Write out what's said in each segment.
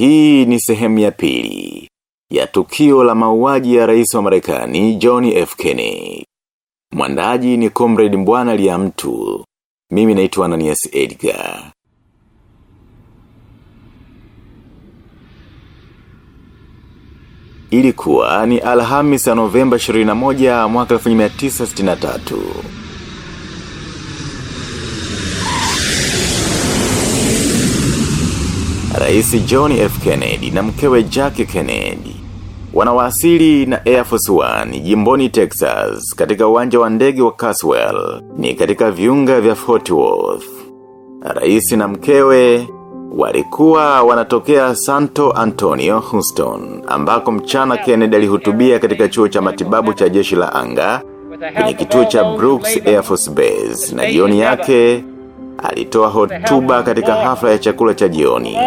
hii ni sehemu ya pili ya tukio la mauaji ya rais wa Marekani John F. Kennedy. Mwandaji ni Comrade Mbwana Liamtu. Mimi naitwa Ananias Edgar. Ilikuwa ni Alhamis ya Novemba 21 mwaka 1963. Rais John F. Kennedy na mkewe Jackie Kennedy wanawasili na Air Force One jimboni Texas katika uwanja wa ndege wa Caswell ni katika viunga vya Fort Worth. Rais na mkewe walikuwa wanatokea Santo Antonio, Houston, ambako mchana Kennedy alihutubia katika chuo cha matibabu cha jeshi la anga kwenye kituo cha Brooks Air Force Base na jioni yake alitoa hotuba katika hafla ya chakula cha jioni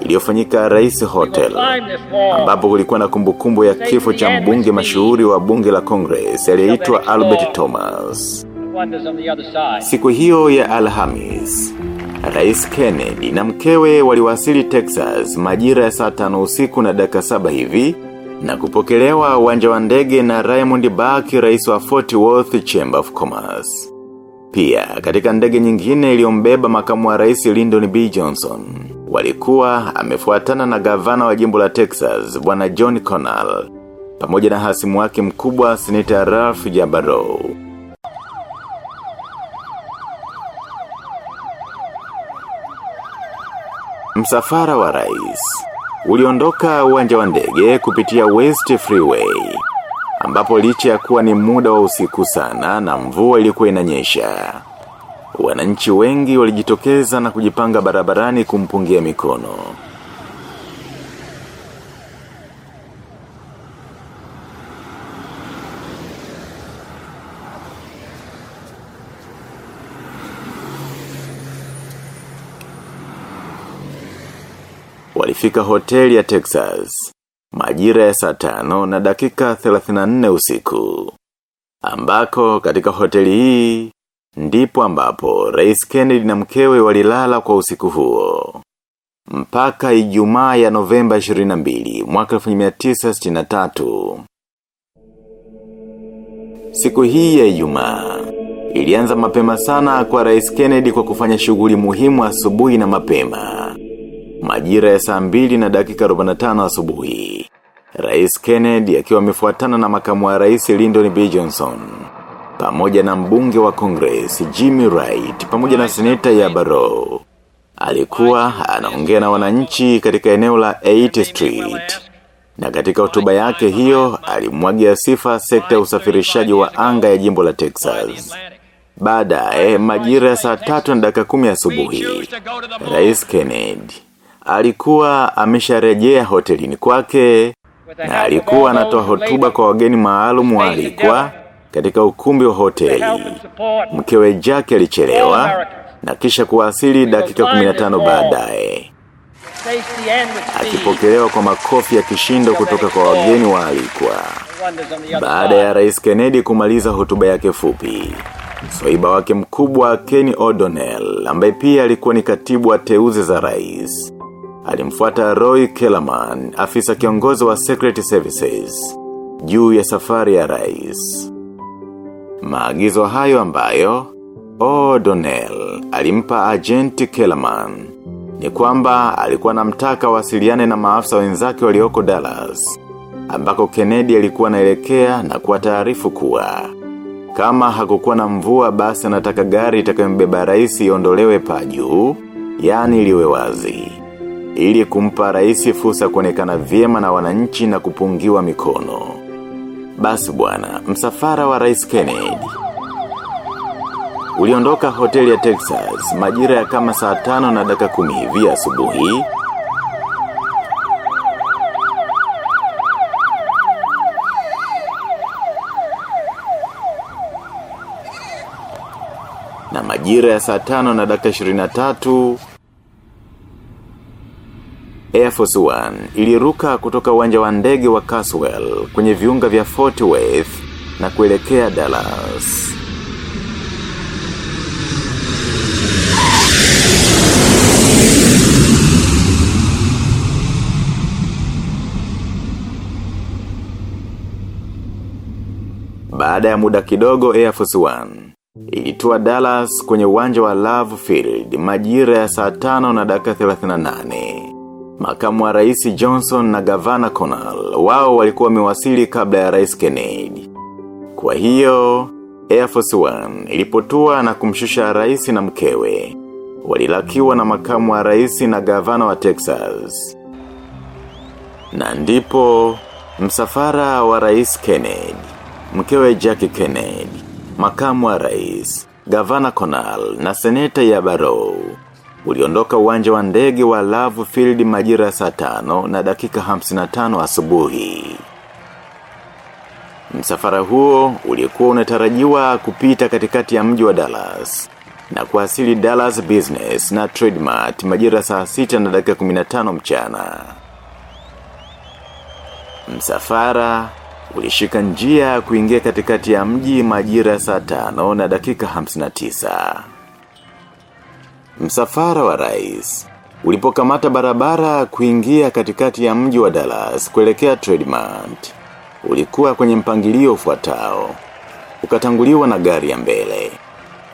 iliyofanyika Rais Hotel ambapo kulikuwa na kumbukumbu ya kifo cha mbunge mashuhuri wa bunge la Congress aliyeitwa Albert Thomas. Siku hiyo ya Alhamis, Rais Kennedy na mkewe waliwasili Texas majira ya saa tano usiku na dakika saba hivi na kupokelewa uwanja wa ndege na Raymond Burke rais wa Fort Worth Chamber of Commerce. Pia, katika ndege nyingine iliyombeba makamu wa rais Lyndon B. Johnson, walikuwa amefuatana na gavana wa jimbo la Texas, bwana John Connell, pamoja na hasimu wake mkubwa Senator Ralph Jabaro. Msafara wa rais, uliondoka uwanja wa ndege kupitia West Freeway, ambapo licha ya kuwa ni muda wa usiku sana na mvua ilikuwa inanyesha. Wananchi wengi walijitokeza na kujipanga barabarani kumpungia mikono. Walifika hoteli ya Texas majira ya saa tano na dakika 34 usiku. Ambako katika hoteli hii, ndipo ambapo Rais Kennedy na mkewe walilala kwa usiku huo. Mpaka ijumaa ya Novemba 22 mwaka 1963. Siku hii ya ijumaa ilianza mapema sana kwa Rais Kennedy kwa kufanya shughuli muhimu asubuhi na mapema. Majira ya saa mbili na dakika 45 asubuhi. Rais Kennedy akiwa amefuatana na makamu wa rais Lyndon B. Johnson. Pamoja na mbunge wa Congress Jimmy Wright pamoja na seneta ya Barrow. Alikuwa anaongea na wananchi katika eneo la 8th Street. Na katika hotuba yake hiyo alimwagia sifa sekta ya usafirishaji wa anga ya jimbo la Texas. Baadaye majira ya saa tatu na dakika kumi asubuhi, Rais Kennedy alikuwa amesharejea hotelini kwake na alikuwa anatoa hotuba kwa wageni maalum waalikwa katika ukumbi wa hoteli. Mkewe Jack alichelewa na kisha kuwasili dakika 15 baadaye. Akipokelewa kwa makofi ya kishindo kutoka kwa wageni waalikwa. Baada ya Rais Kennedy kumaliza hotuba yake fupi, Swaiba wake mkubwa Kenny O'Donnell ambaye pia alikuwa ni katibu wa teuzi za rais. Alimfuata Roy Kellerman, afisa kiongozi wa Secret Services, juu ya safari ya rais. Maagizo hayo ambayo, O'Donnell alimpa agenti Kellerman, ni kwamba alikuwa na mtaka wasiliane na maafisa wenzake walioko Dallas, ambako Kennedy alikuwa naelekea na kuwa taarifu kuwa. Kama hakukuwa na mvua basi anataka gari itakayombeba rais iondolewe pa juu, yani liwe wazi. Ili kumpa rais fursa kuonekana vyema na wananchi na kupungiwa mikono. Basi bwana, msafara wa rais Kennedy. Uliondoka hoteli ya Texas majira ya kama saa tano na daka kumi hivi asubuhi na majira ya saa tano na daka 23 Force One iliruka kutoka uwanja wa ndege wa Caswell kwenye viunga vya Fort Worth na kuelekea Dallas. Baada ya muda kidogo Air Force One, ilitua Dallas kwenye uwanja wa Love Field majira ya saa tano na dakika 38. Makamu wa rais Johnson na gavana Connell, wao walikuwa wamewasili kabla ya rais Kennedy. Kwa hiyo, Air Force One ilipotua na kumshusha rais na mkewe. Walilakiwa na makamu wa rais na gavana wa Texas. Na ndipo, msafara wa rais Kennedy, mkewe Jackie Kennedy, makamu wa rais, gavana Connell na seneta ya Barrow. Uliondoka uwanja wa ndege wa Love Field majira saa tano na dakika 55 asubuhi. Msafara huo ulikuwa unatarajiwa kupita katikati ya mji wa Dallas na kuasili Dallas Business na Trademark majira saa sita na dakika 15 mchana. Msafara ulishika njia kuingia katikati ya mji majira saa tano na dakika 59. Msafara wa rais ulipokamata barabara kuingia katikati ya mji wa Dallas kuelekea Trademark ulikuwa kwenye mpangilio ufuatao. Ukatanguliwa na gari ya mbele.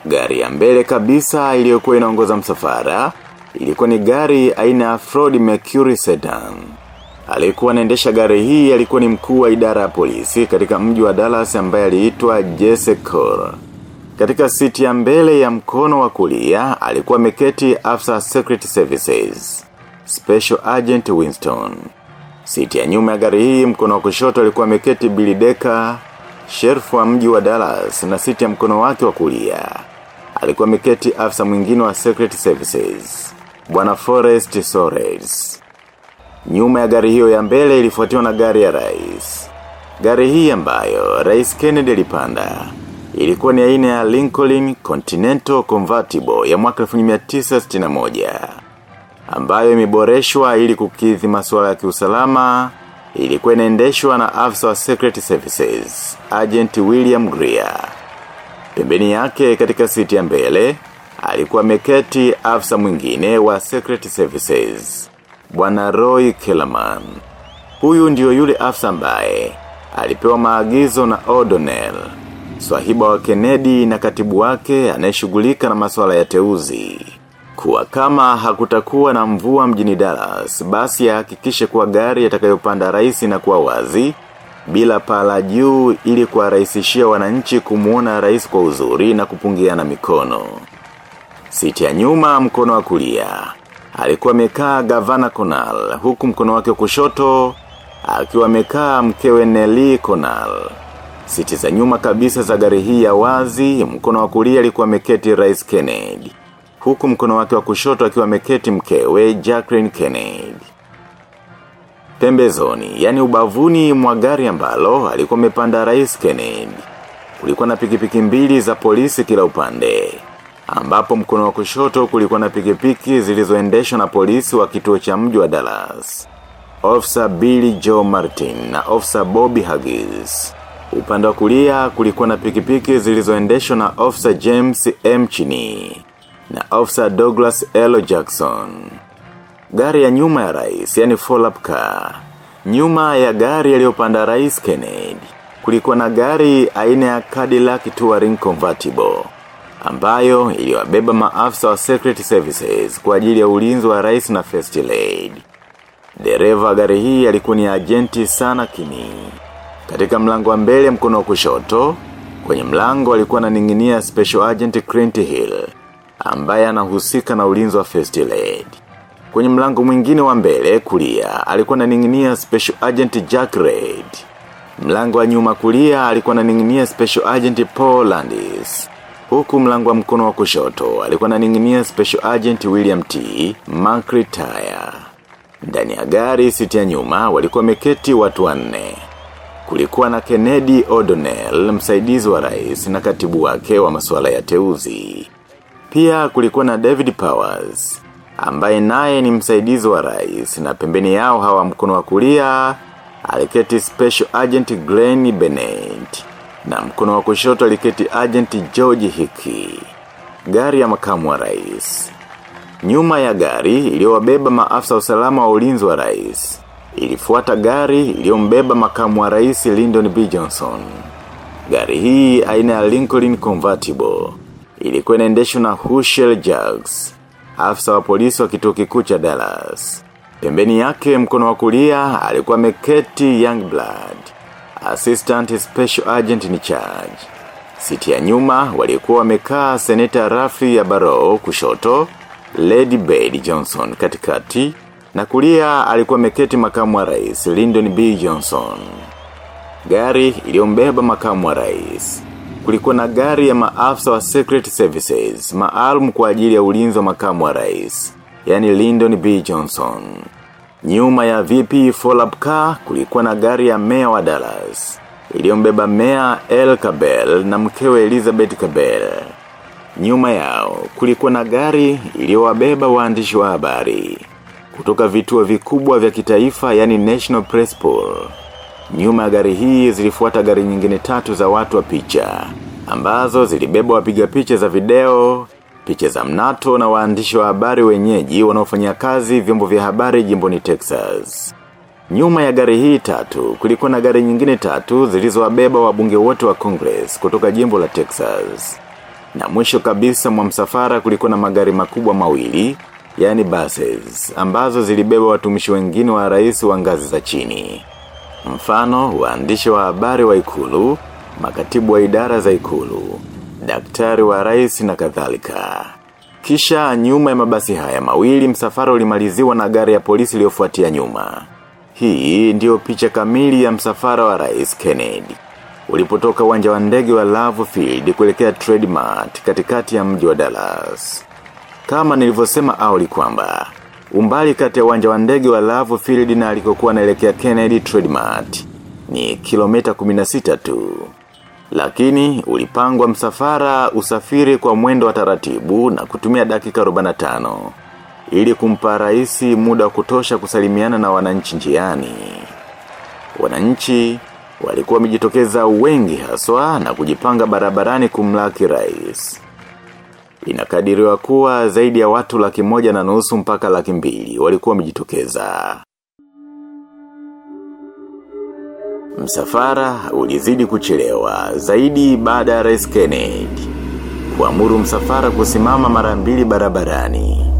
Gari ya mbele kabisa iliyokuwa inaongoza msafara, ilikuwa ni gari aina ya Ford Mercury Sedan. Alikuwa anaendesha gari hii alikuwa ni mkuu wa idara ya polisi katika mji wa Dallas ambaye aliitwa Jesse Cole. Katika siti ya mbele ya mkono wa kulia, alikuwa meketi afsa Secret Services, Special Agent Winston. Siti ya nyuma ya gari hii mkono wa kushoto alikuwa meketi Billy Decker, sheriff wa mji wa Dallas na siti ya mkono wake wa kulia. Alikuwa meketi afsa mwingine wa Secret Services, Bwana Forrest Soares. Nyuma ya gari hiyo ya mbele ilifuatiwa na gari ya rais. Gari hii ambayo Rais Kennedy alipanda ilikuwa ni aina ya Lincoln Continental Convertible ya mwaka 1961 ambayo imeboreshwa ili kukidhi masuala ya kiusalama ilikuwa inaendeshwa na afisa wa Secret Services, Agent William Greer. Pembeni yake katika siti ya mbele, alikuwa ameketi afisa mwingine wa Secret Services, Bwana Roy Kellerman. Huyu ndiyo yule afisa ambaye alipewa maagizo na O'Donnell, swahiba wa Kennedy na katibu wake anayeshughulika na masuala ya teuzi. Kuwa kama hakutakuwa na mvua mjini Dallas, basi ahakikishe kuwa gari yatakayopanda rais na kuwa wazi, bila pala juu ili kuwarahisishia wananchi kumuona rais kwa uzuri na kupungiana mikono. Siti ya nyuma mkono wa kulia, alikuwa amekaa gavana Konal, huku mkono wake kushoto, akiwa amekaa mkewe Nelly Konal. Siti za nyuma kabisa za gari hii ya wazi, mkono wa kulia alikuwa ameketi rais Kennedy huku mkono wake wa kushoto akiwa ameketi mkewe Jacqueline Kennedy. Pembezoni, yani ubavuni mwa gari ambalo alikuwa amepanda rais Kennedy. Kulikuwa na pikipiki mbili za polisi kila upande. Ambapo mkono wa kushoto kulikuwa na pikipiki zilizoendeshwa na polisi wa kituo cha mji wa Dallas. Officer Billy Joe Martin na Officer Bobby Huggins. Upande wa kulia kulikuwa na pikipiki zilizoendeshwa na Officer James M. Chini na Officer Douglas L. Jackson. Gari ya nyuma ya rais, yani follow-up car. Nyuma ya gari yaliyopanda rais Kennedy. Kulikuwa na gari aina ya Cadillac Touring Convertible. Ambayo iliwabeba maafisa wa Secret Services kwa ajili ya ulinzi wa rais na First Lady. Dereva gari hii alikuwa ni agenti sana kini. Katika mlango wa mbele mkono wa kushoto, kwenye mlango alikuwa ananing'inia Special Agent Clint Hill ambaye anahusika na ulinzi wa First Lady. Kwenye mlango mwingine wa mbele kulia alikuwa ananing'inia Special Agent Jack reid Mlango wa nyuma kulia alikuwa ananing'inia Special Agent Paul Landis. Huku mlango wa mkono wa kushoto alikuwa ananing'inia Special Agent William T. McRetire. Ndani ya gari siti ya nyuma walikuwa wameketi watu wanne. Kulikuwa na Kennedy O'Donnell, msaidizi wa rais na katibu wake wa masuala ya teuzi. Pia kulikuwa na David Powers, ambaye naye ni msaidizi wa rais na pembeni yao hawa mkono wa kulia, aliketi Special Agent Glenn Bennett, na mkono wa kushoto aliketi Agent George Hickey. Gari ya makamu wa rais. Nyuma ya gari iliyowabeba maafisa usalama wa ulinzi wa rais. Ilifuata gari iliyombeba makamu wa rais Lyndon B. Johnson. Gari hii aina ya Lincoln Convertible. Ilikuwa inaendeshwa na Hushel Jugs. Afisa wa polisi wa kituo kikuu cha Dallas. Pembeni yake mkono wa kulia alikuwa ameketi Youngblood. Assistant Special Agent in charge. Siti ya nyuma walikuwa wamekaa Seneta Rafi ya Barrow kushoto, Lady Bade Johnson katikati, na kulia alikuwa ameketi makamu wa rais Lyndon B. Johnson. Gari iliyombeba makamu wa rais. Kulikuwa na gari ya maafisa wa Secret Services, maalum kwa ajili ya ulinzi wa makamu wa rais, yani Lyndon B. Johnson. Nyuma ya VP Follow-up Car kulikuwa na gari ya mea wa Dallas. Iliyombeba mea El Cabell na mkewe Elizabeth Cabell. Nyuma yao kulikuwa na gari iliyowabeba waandishi wa habari. Kutoka vituo vikubwa vya kitaifa yani National Press Pool. Nyuma ya gari hii zilifuata gari nyingine tatu za watu wa picha. Ambazo zilibeba wapiga picha za video, picha za mnato na waandishi wa habari wenyeji wanaofanya kazi vyombo vya habari jimboni Texas. Nyuma ya gari hii tatu, kulikuwa na gari nyingine tatu zilizowabeba wabunge wote wa Congress kutoka jimbo la Texas. Na mwisho kabisa mwa msafara kulikuwa na magari makubwa mawili, yani buses, ambazo zilibeba watumishi wengine wa rais wa ngazi za chini. Mfano, waandishi wa habari wa ikulu, makatibu wa idara za ikulu, daktari wa rais na kadhalika. Kisha nyuma ya mabasi haya mawili msafara ulimaliziwa na gari ya polisi iliyofuatia nyuma. Hii ndiyo picha kamili ya msafara wa rais Kennedy. Ulipotoka uwanja wa ndege wa Love Field kuelekea Trademark katikati ya mji wa Dallas. Kama nilivyosema awali kwamba, umbali kati ya uwanja wa ndege wa Love Field na alikokuwa naelekea Kennedy Trademart ni kilomita 16 tu. Lakini ulipangwa msafara usafiri kwa mwendo wa taratibu na kutumia dakika 45 ili kumpa raisi muda wa kutosha kusalimiana na wananchi njiani. Wananchi walikuwa wamejitokeza wengi haswa na kujipanga barabarani kumlaki rais. Inakadiriwa kuwa zaidi ya watu laki moja na nusu mpaka laki mbili walikuwa wamejitokeza. Msafara ulizidi kuchelewa zaidi baada ya rais Kennedy. Kuamuru msafara kusimama mara mbili barabarani.